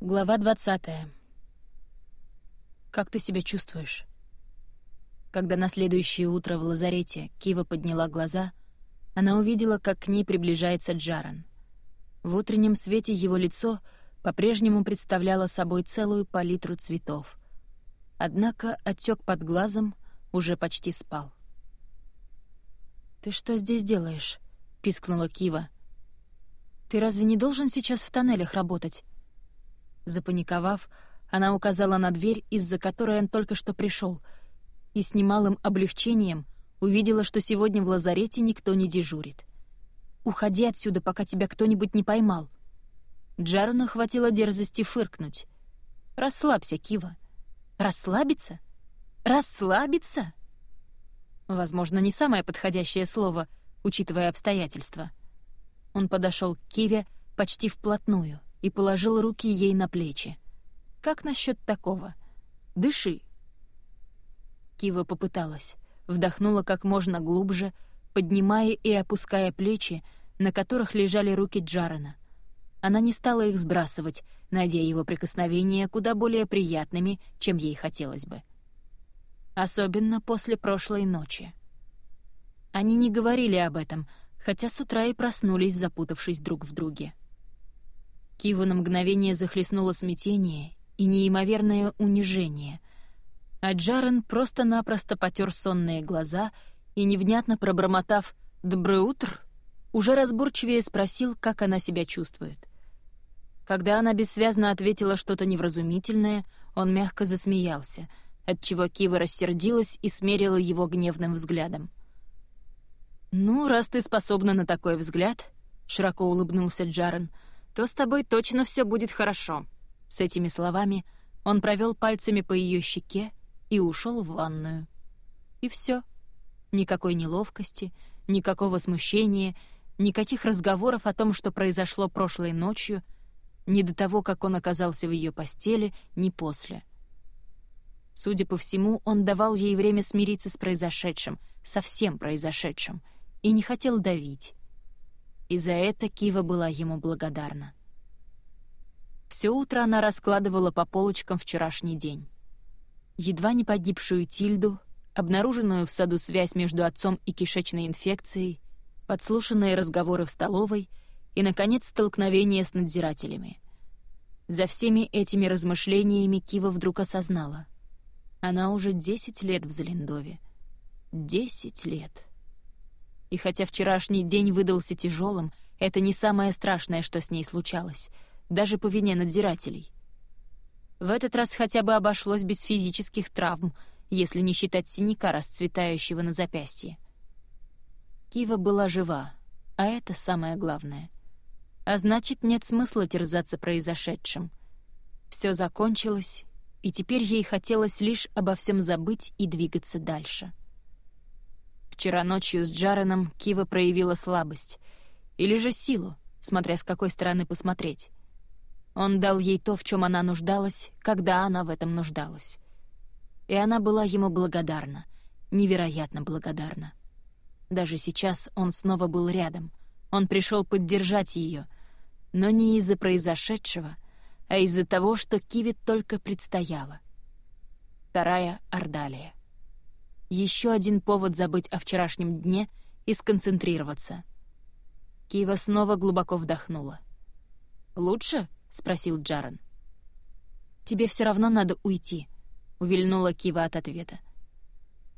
Глава 20. Как ты себя чувствуешь? Когда на следующее утро в лазарете Кива подняла глаза, она увидела, как к ней приближается Джаран. В утреннем свете его лицо по-прежнему представляло собой целую палитру цветов. Однако отек под глазом уже почти спал. «Ты что здесь делаешь?» — пискнула Кива. «Ты разве не должен сейчас в тоннелях работать?» Запаниковав, она указала на дверь, из-за которой он только что пришел, и с немалым облегчением увидела, что сегодня в лазарете никто не дежурит. «Уходи отсюда, пока тебя кто-нибудь не поймал». Джарону хватило дерзости фыркнуть. «Расслабься, Кива». «Расслабиться? Расслабиться?» Возможно, не самое подходящее слово, учитывая обстоятельства. Он подошел к Киве почти вплотную — и положил руки ей на плечи. «Как насчет такого? Дыши!» Кива попыталась, вдохнула как можно глубже, поднимая и опуская плечи, на которых лежали руки Джарена. Она не стала их сбрасывать, найдя его прикосновения куда более приятными, чем ей хотелось бы. Особенно после прошлой ночи. Они не говорили об этом, хотя с утра и проснулись, запутавшись друг в друге. Киву на мгновение захлестнуло смятение и неимоверное унижение. А Джарен просто-напросто потер сонные глаза и, невнятно пробормотав «Доброе утро», уже разборчивее спросил, как она себя чувствует. Когда она бессвязно ответила что-то невразумительное, он мягко засмеялся, отчего Кива рассердилась и смерила его гневным взглядом. «Ну, раз ты способна на такой взгляд», — широко улыбнулся Джарен, — то с тобой точно все будет хорошо». С этими словами он провел пальцами по ее щеке и ушел в ванную. И все. Никакой неловкости, никакого смущения, никаких разговоров о том, что произошло прошлой ночью, ни до того, как он оказался в ее постели, ни после. Судя по всему, он давал ей время смириться с произошедшим, со всем произошедшим, и не хотел давить и за это Кива была ему благодарна. Все утро она раскладывала по полочкам вчерашний день. Едва не погибшую Тильду, обнаруженную в саду связь между отцом и кишечной инфекцией, подслушанные разговоры в столовой и, наконец, столкновение с надзирателями. За всеми этими размышлениями Кива вдруг осознала. Она уже десять лет в Залендове. Десять лет. И хотя вчерашний день выдался тяжелым, это не самое страшное, что с ней случалось, даже по вине надзирателей. В этот раз хотя бы обошлось без физических травм, если не считать синяка, расцветающего на запястье. Кива была жива, а это самое главное. А значит, нет смысла терзаться произошедшим. Все закончилось, и теперь ей хотелось лишь обо всем забыть и двигаться дальше. Вчера ночью с Джареном Кива проявила слабость. Или же силу, смотря с какой стороны посмотреть. Он дал ей то, в чем она нуждалась, когда она в этом нуждалась. И она была ему благодарна, невероятно благодарна. Даже сейчас он снова был рядом. Он пришел поддержать ее, но не из-за произошедшего, а из-за того, что Киве только предстояло. Вторая Ордалия. Еще один повод забыть о вчерашнем дне и сконцентрироваться. Кива снова глубоко вдохнула. «Лучше?» — спросил Джаран. «Тебе все равно надо уйти», — увильнула Кива от ответа.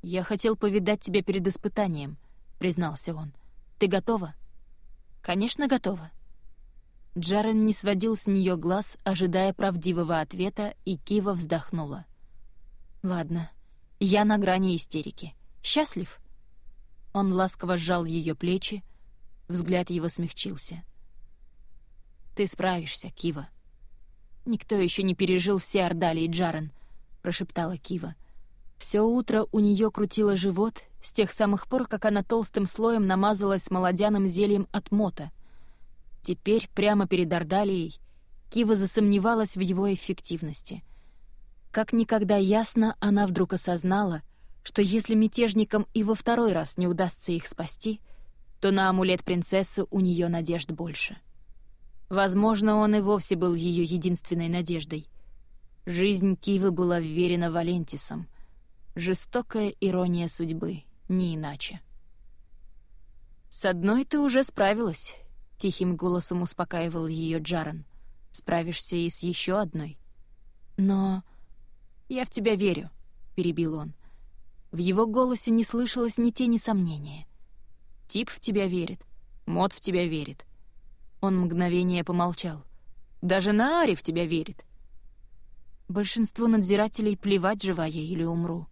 «Я хотел повидать тебя перед испытанием», — признался он. «Ты готова?» «Конечно, готова». Джарен не сводил с нее глаз, ожидая правдивого ответа, и Кива вздохнула. «Ладно, я на грани истерики. Счастлив?» Он ласково сжал ее плечи, взгляд его смягчился. «Ты справишься, Кива». «Никто еще не пережил все Ордали и Джарен», — прошептала Кива. Все утро у нее крутило живот с тех самых пор, как она толстым слоем намазалась молодяным зельем от мота. Теперь, прямо перед Ордалией, Кива засомневалась в его эффективности — как никогда ясно она вдруг осознала, что если мятежникам и во второй раз не удастся их спасти, то на амулет принцессы у нее надежд больше. Возможно, он и вовсе был ее единственной надеждой. Жизнь Кивы была вверена Валентисом. Жестокая ирония судьбы, не иначе. «С одной ты уже справилась», — тихим голосом успокаивал ее Джаран. «Справишься и с еще одной». «Но...» «Я в тебя верю», — перебил он. В его голосе не слышалось ни тени сомнения. «Тип в тебя верит, Мод в тебя верит. Он мгновение помолчал. «Даже Наари в тебя верит». Большинство надзирателей плевать, жива я или умру.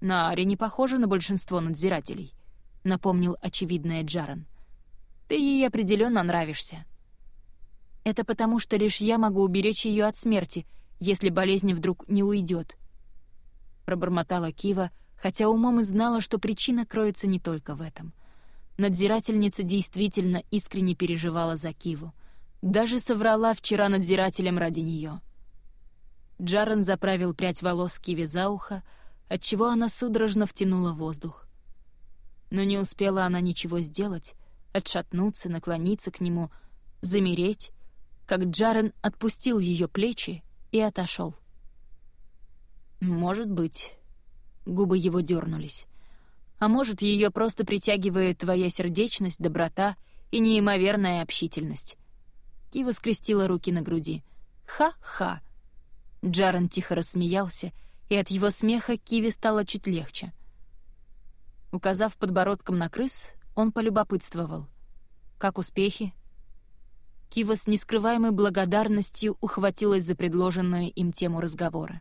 Наари не похожа на большинство надзирателей, напомнил очевидное Джаран. Ты ей определенно нравишься. Это потому, что лишь я могу уберечь ее от смерти, если болезнь вдруг не уйдет. Пробормотала Кива, хотя умом и знала, что причина кроется не только в этом — Надзирательница действительно искренне переживала за Киву. Даже соврала вчера надзирателям ради нее. Джарен заправил прядь волос Киве за ухо, отчего она судорожно втянула воздух. Но не успела она ничего сделать, отшатнуться, наклониться к нему, замереть, как Джарен отпустил ее плечи и отошел. «Может быть...» Губы его дернулись. А может, ее просто притягивает твоя сердечность, доброта и неимоверная общительность. Кива скрестила руки на груди. «Ха-ха!» Джаран тихо рассмеялся, и от его смеха Киви стало чуть легче. Указав подбородком на крыс, он полюбопытствовал. «Как успехи?» Кива с нескрываемой благодарностью ухватилась за предложенную им тему разговора.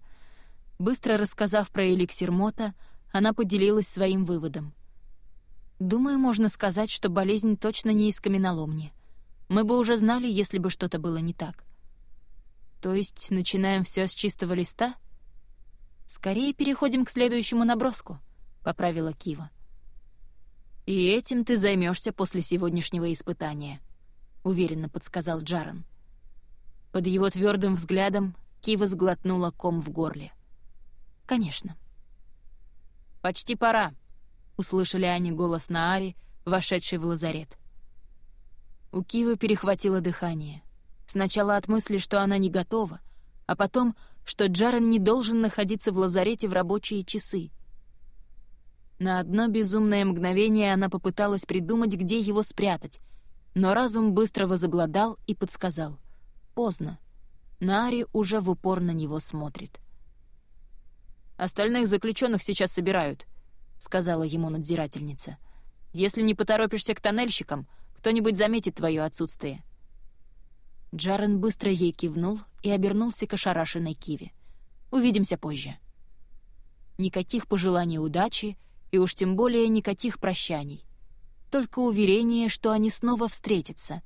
Быстро рассказав про эликсир Мота, она поделилась своим выводом. «Думаю, можно сказать, что болезнь точно не из каменоломни. Мы бы уже знали, если бы что-то было не так». «То есть начинаем все с чистого листа?» «Скорее переходим к следующему наброску», — поправила Кива. «И этим ты займешься после сегодняшнего испытания», — уверенно подсказал Джаран. Под его твердым взглядом Кива сглотнула ком в горле. «Конечно». «Почти пора», — услышали они голос Наари, вошедший в лазарет. У Кивы перехватило дыхание. Сначала от мысли, что она не готова, а потом, что Джарен не должен находиться в лазарете в рабочие часы. На одно безумное мгновение она попыталась придумать, где его спрятать, но разум быстро возобладал и подсказал. Поздно. Нари уже в упор на него смотрит. Остальных заключенных сейчас собирают», — сказала ему надзирательница. «Если не поторопишься к тоннельщикам, кто-нибудь заметит твое отсутствие». Джарен быстро ей кивнул и обернулся к ошарашенной Киве. «Увидимся позже». Никаких пожеланий удачи и уж тем более никаких прощаний. Только уверение, что они снова встретятся,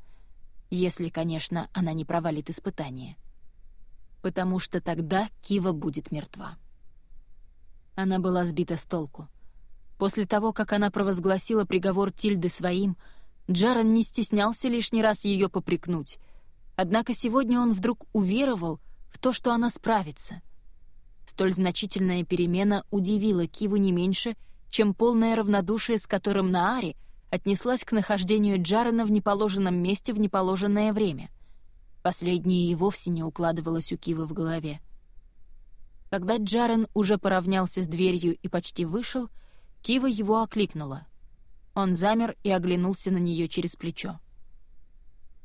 если, конечно, она не провалит испытание. Потому что тогда Кива будет мертва. Она была сбита с толку. После того, как она провозгласила приговор Тильды своим, Джаран не стеснялся лишний раз ее попрекнуть. Однако сегодня он вдруг уверовал в то, что она справится. Столь значительная перемена удивила Киву не меньше, чем полное равнодушие, с которым Наари отнеслась к нахождению Джарана в неположенном месте в неположенное время. Последнее и вовсе не укладывалось у Кивы в голове. Когда Джарен уже поравнялся с дверью и почти вышел, Кива его окликнула. Он замер и оглянулся на нее через плечо.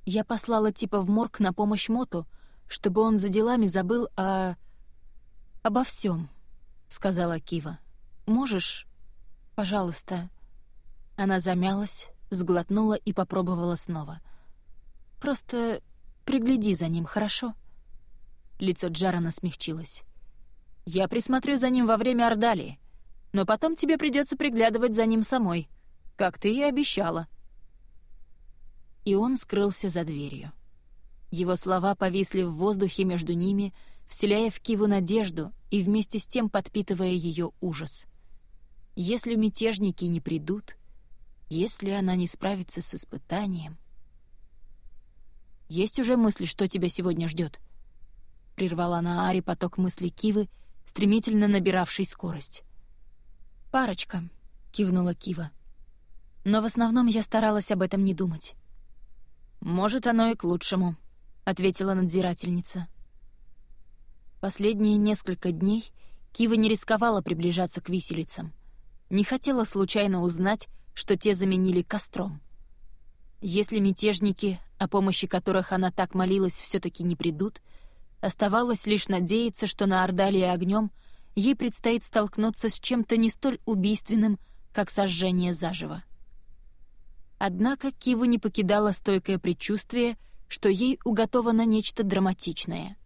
«Я послала типа в морг на помощь Моту, чтобы он за делами забыл о... обо всем, сказала Кива. «Можешь, пожалуйста...» Она замялась, сглотнула и попробовала снова. «Просто пригляди за ним, хорошо?» Лицо Джарана смягчилось. Я присмотрю за ним во время Ордалии, но потом тебе придется приглядывать за ним самой, как ты и обещала». И он скрылся за дверью. Его слова повисли в воздухе между ними, вселяя в Киву надежду и вместе с тем подпитывая ее ужас. Если мятежники не придут, если она не справится с испытанием... «Есть уже мысли, что тебя сегодня ждет? Прервала на Ари поток мыслей Кивы, стремительно набиравший скорость. «Парочка», — кивнула Кива. «Но в основном я старалась об этом не думать». «Может, оно и к лучшему», — ответила надзирательница. Последние несколько дней Кива не рисковала приближаться к виселицам. Не хотела случайно узнать, что те заменили костром. Если мятежники, о помощи которых она так молилась, все таки не придут, оставалось лишь надеяться, что на Ордалии огнем ей предстоит столкнуться с чем-то не столь убийственным, как сожжение заживо. Однако Киву не покидало стойкое предчувствие, что ей уготовано нечто драматичное.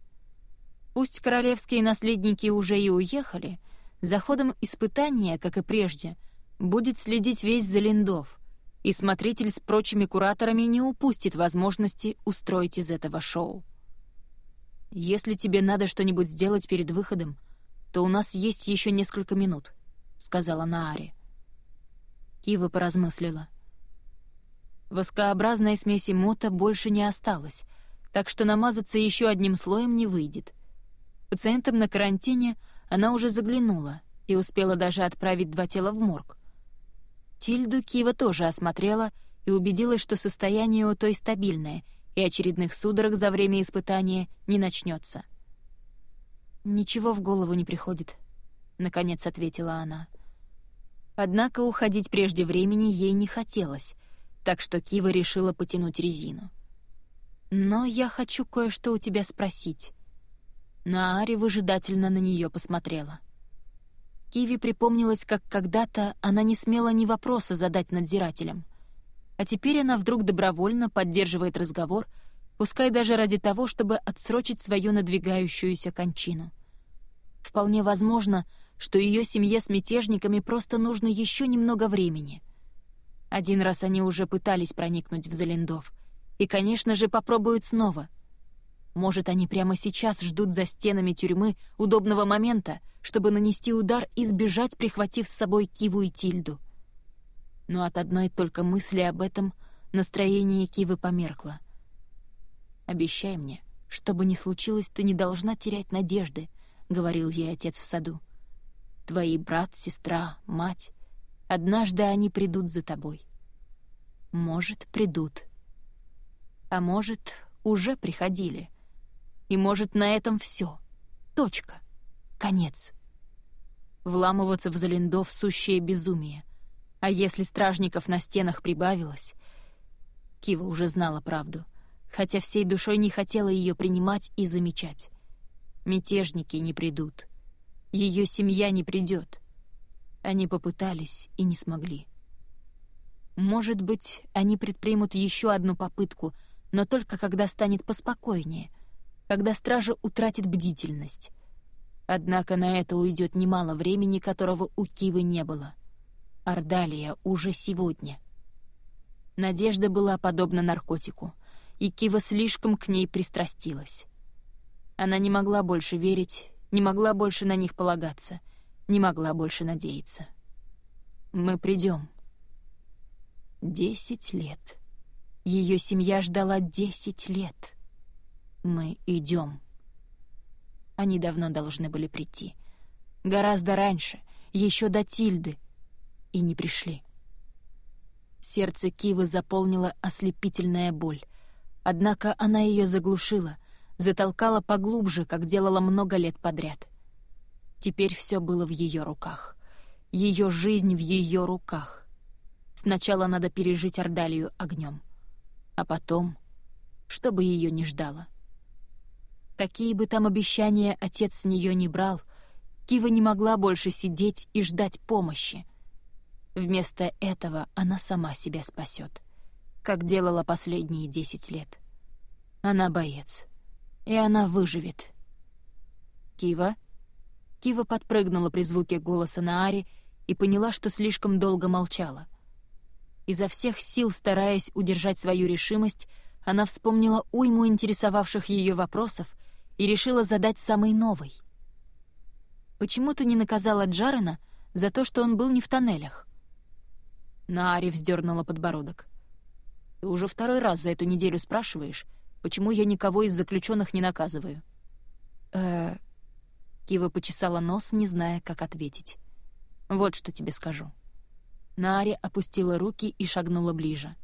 Пусть королевские наследники уже и уехали, за ходом испытания, как и прежде, будет следить весь Залиндов, и смотритель с прочими кураторами не упустит возможности устроить из этого шоу. «Если тебе надо что-нибудь сделать перед выходом, то у нас есть еще несколько минут», — сказала Нааре. Кива поразмыслила — Воскообразной смеси мота больше не осталось, так что намазаться еще одним слоем не выйдет. Пациентам на карантине она уже заглянула и успела даже отправить два тела в морг. Тильду Кива тоже осмотрела и убедилась, что состояние у той стабильное, и очередных судорог за время испытания не начнется. «Ничего в голову не приходит», — наконец ответила она. Однако уходить прежде времени ей не хотелось — так что Кива решила потянуть резину. «Но я хочу кое-что у тебя спросить». Наари выжидательно на нее посмотрела. Киви припомнилась, как когда-то она не смела ни вопроса задать надзирателям. А теперь она вдруг добровольно поддерживает разговор, пускай даже ради того, чтобы отсрочить свою надвигающуюся кончину. Вполне возможно, что ее семье с мятежниками просто нужно еще немного времени — один раз они уже пытались проникнуть в Залиндов. И, конечно же, попробуют снова. Может, они прямо сейчас ждут за стенами тюрьмы удобного момента, чтобы нанести удар и сбежать, прихватив с собой Киву и Тильду. Но от одной только мысли об этом настроение Кивы померкло. «Обещай мне, что бы ни случилось, ты не должна терять надежды», — говорил ей отец в саду. «Твои брат, сестра, мать Однажды они придут за тобой. Может, придут. А может, уже приходили. И может, на этом все. Точка. Конец. Вламываться в Залиндов — сущее безумие. А если стражников на стенах прибавилось... Кива уже знала правду, хотя всей душой не хотела ее принимать и замечать. Мятежники не придут. Ее семья не придет. Они попытались и не смогли. Может быть, они предпримут еще одну попытку, но только когда станет поспокойнее, когда стража утратит бдительность. Однако на это уйдет немало времени, которого у Кивы не было. Ордалия уже сегодня. Надежда была подобна наркотику, и Кива слишком к ней пристрастилась. Она не могла больше верить, не могла больше на них полагаться — не могла больше надеяться. «Мы придем». Десять лет. Ее семья ждала десять лет. Мы идем. Они давно должны были прийти. Гораздо раньше, еще до Тильды. И не пришли. Сердце Кивы заполнила ослепительная боль. Однако она ее заглушила, затолкала поглубже, как делала много лет подряд. Теперь все было в ее руках. Ее жизнь в ее руках. Сначала надо пережить Ордалию огнем. А потом, чтобы ее не ждало. Какие бы там обещания отец с нее не брал, Кива не могла больше сидеть и ждать помощи. Вместо этого она сама себя спасет, как делала последние десять лет. Она боец, и она выживет. «Кива?» Кива подпрыгнула при звуке голоса Наари и поняла, что слишком долго молчала. Изо всех сил, стараясь удержать свою решимость, она вспомнила уйму интересовавших ее вопросов и решила задать самый новый. «Почему ты не наказала Джарена за то, что он был не в тоннелях?» Наари вздернула подбородок. «Ты уже второй раз за эту неделю спрашиваешь, почему я никого из заключенных не наказываю?» «Э-э...» Кива почесала нос, не зная, как ответить. «Вот что тебе скажу». Наари опустила руки и шагнула ближе.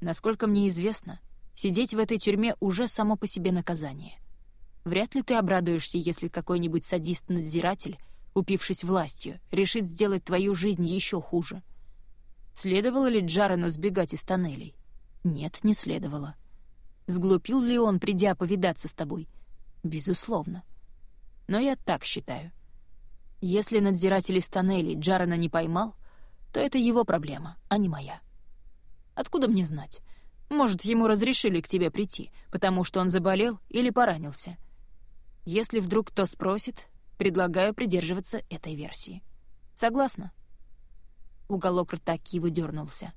«Насколько мне известно, Сидеть в этой тюрьме уже само по себе наказание. Вряд ли ты обрадуешься, если какой-нибудь садист-надзиратель, упившись властью, решит сделать твою жизнь еще хуже. Следовало ли Джарену сбегать из тоннелей? Нет, не следовало. Сглупил ли он, придя повидаться с тобой? Безусловно. Но я так считаю. Если надзиратель из тоннелей Джарена не поймал, то это его проблема, а не моя. Откуда мне знать? Может, ему разрешили к тебе прийти, потому что он заболел или поранился. Если вдруг кто спросит, предлагаю придерживаться этой версии. Согласна?» Уголок рта Кивы дернулся.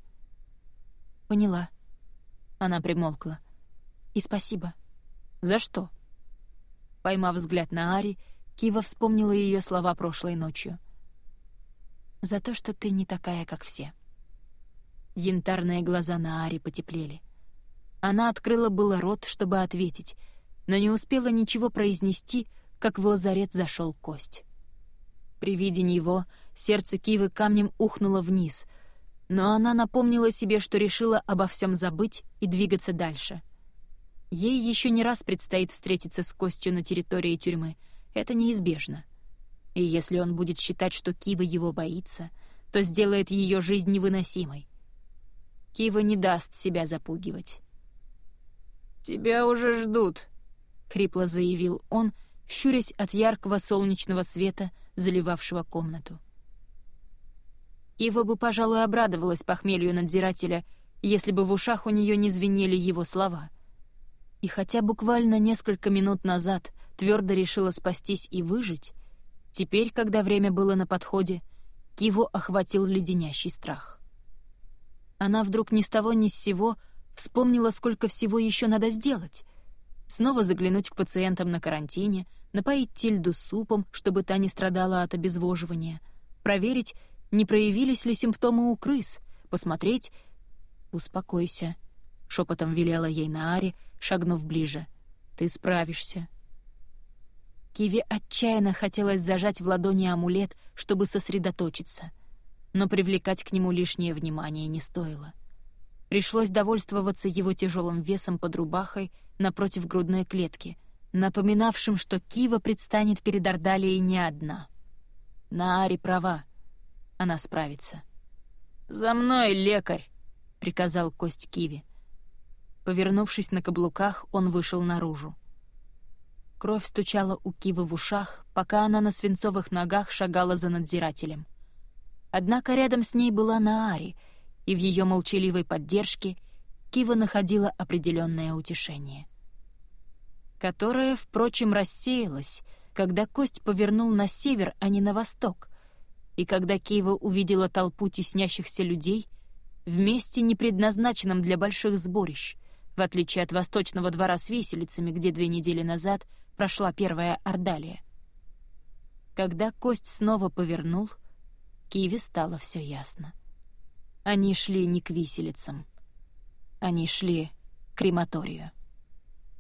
«Поняла». Она примолкла. «И спасибо». «За что?» Поймав взгляд на Ари, Кива вспомнила ее слова прошлой ночью. «За то, что ты не такая, как все». Янтарные глаза на Ари потеплели. Она открыла было рот, чтобы ответить, но не успела ничего произнести, как в лазарет зашел кость. При виде него сердце Кивы камнем ухнуло вниз, но она напомнила себе, что решила обо всем забыть и двигаться дальше. Ей еще не раз предстоит встретиться с Костью на территории тюрьмы. Это неизбежно. И если он будет считать, что Кива его боится, то сделает ее жизнь невыносимой. Кива не даст себя запугивать. «Тебя уже ждут», — хрипло заявил он, щурясь от яркого солнечного света, заливавшего комнату. Кива бы, пожалуй, обрадовалась похмелью надзирателя, если бы в ушах у нее не звенели его слова. И хотя буквально несколько минут назад твердо решила спастись и выжить, теперь, когда время было на подходе, Киву охватил леденящий страх. Она вдруг ни с того ни с сего вспомнила, сколько всего еще надо сделать. Снова заглянуть к пациентам на карантине, напоить Тильду супом, чтобы та не страдала от обезвоживания, проверить, не проявились ли симптомы у крыс, посмотреть... «Успокойся», — шепотом велела ей Наари, шагнув ближе. «Ты справишься». Киви отчаянно хотелось зажать в ладони амулет, чтобы сосредоточиться — но привлекать к нему лишнее внимание не стоило. Пришлось довольствоваться его тяжелым весом под рубахой напротив грудной клетки, напоминавшим, что Кива предстанет перед Ордалией не одна. Наари права. Она справится. «За мной, лекарь!» — приказал кость Киви. Повернувшись на каблуках, он вышел наружу. Кровь стучала у Кивы в ушах, пока она на свинцовых ногах шагала за надзирателем. Однако рядом с ней была Наари, и в ее молчаливой поддержке Кива находила определенное утешение. Которое, впрочем, рассеялось, когда Кость повернул на север, а не на восток, и когда Кива увидела толпу теснящихся людей в месте, не предназначенном для больших сборищ, в отличие от восточного двора с виселицами, где две недели назад прошла первая ордалия. Когда Кость снова повернул — Киви стало все ясно. Они шли не к виселицам. Они шли к крематорию.